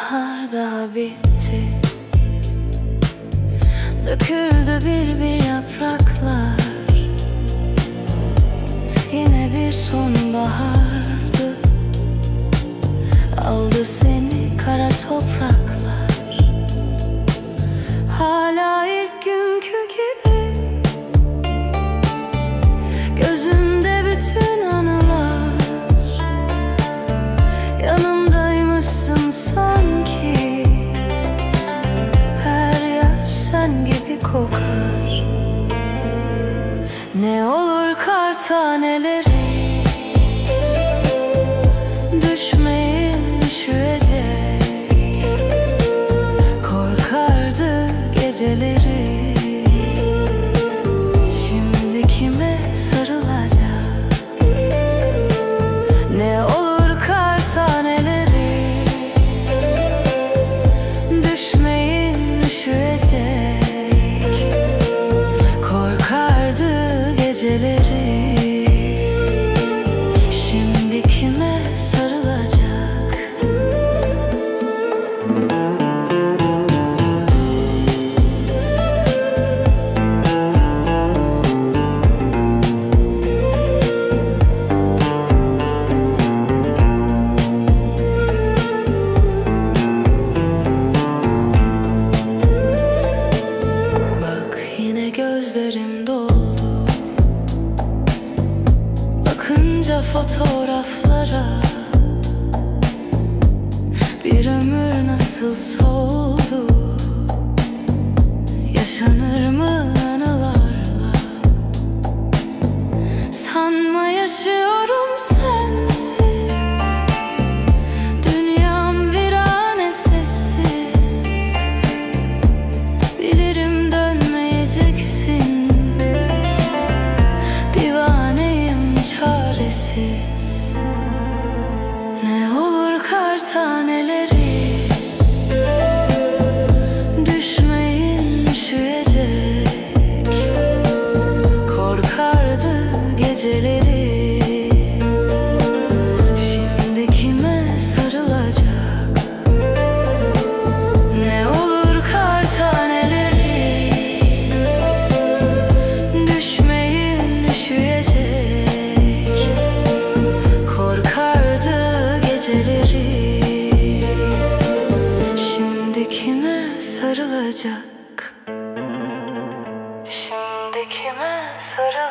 bahar da bitti. Döküldü bir bir yapraklar. Yine bir sonbahardı. Aldı seni kara toprak. taneleri Düşmeyi düşecek. Korkardı geceleri. Nice fotoğraflara Bir ömür nasıl soldu? Yaşanır geceleri. Şimdi kime sarılacak? Şimdi kime sarılacak?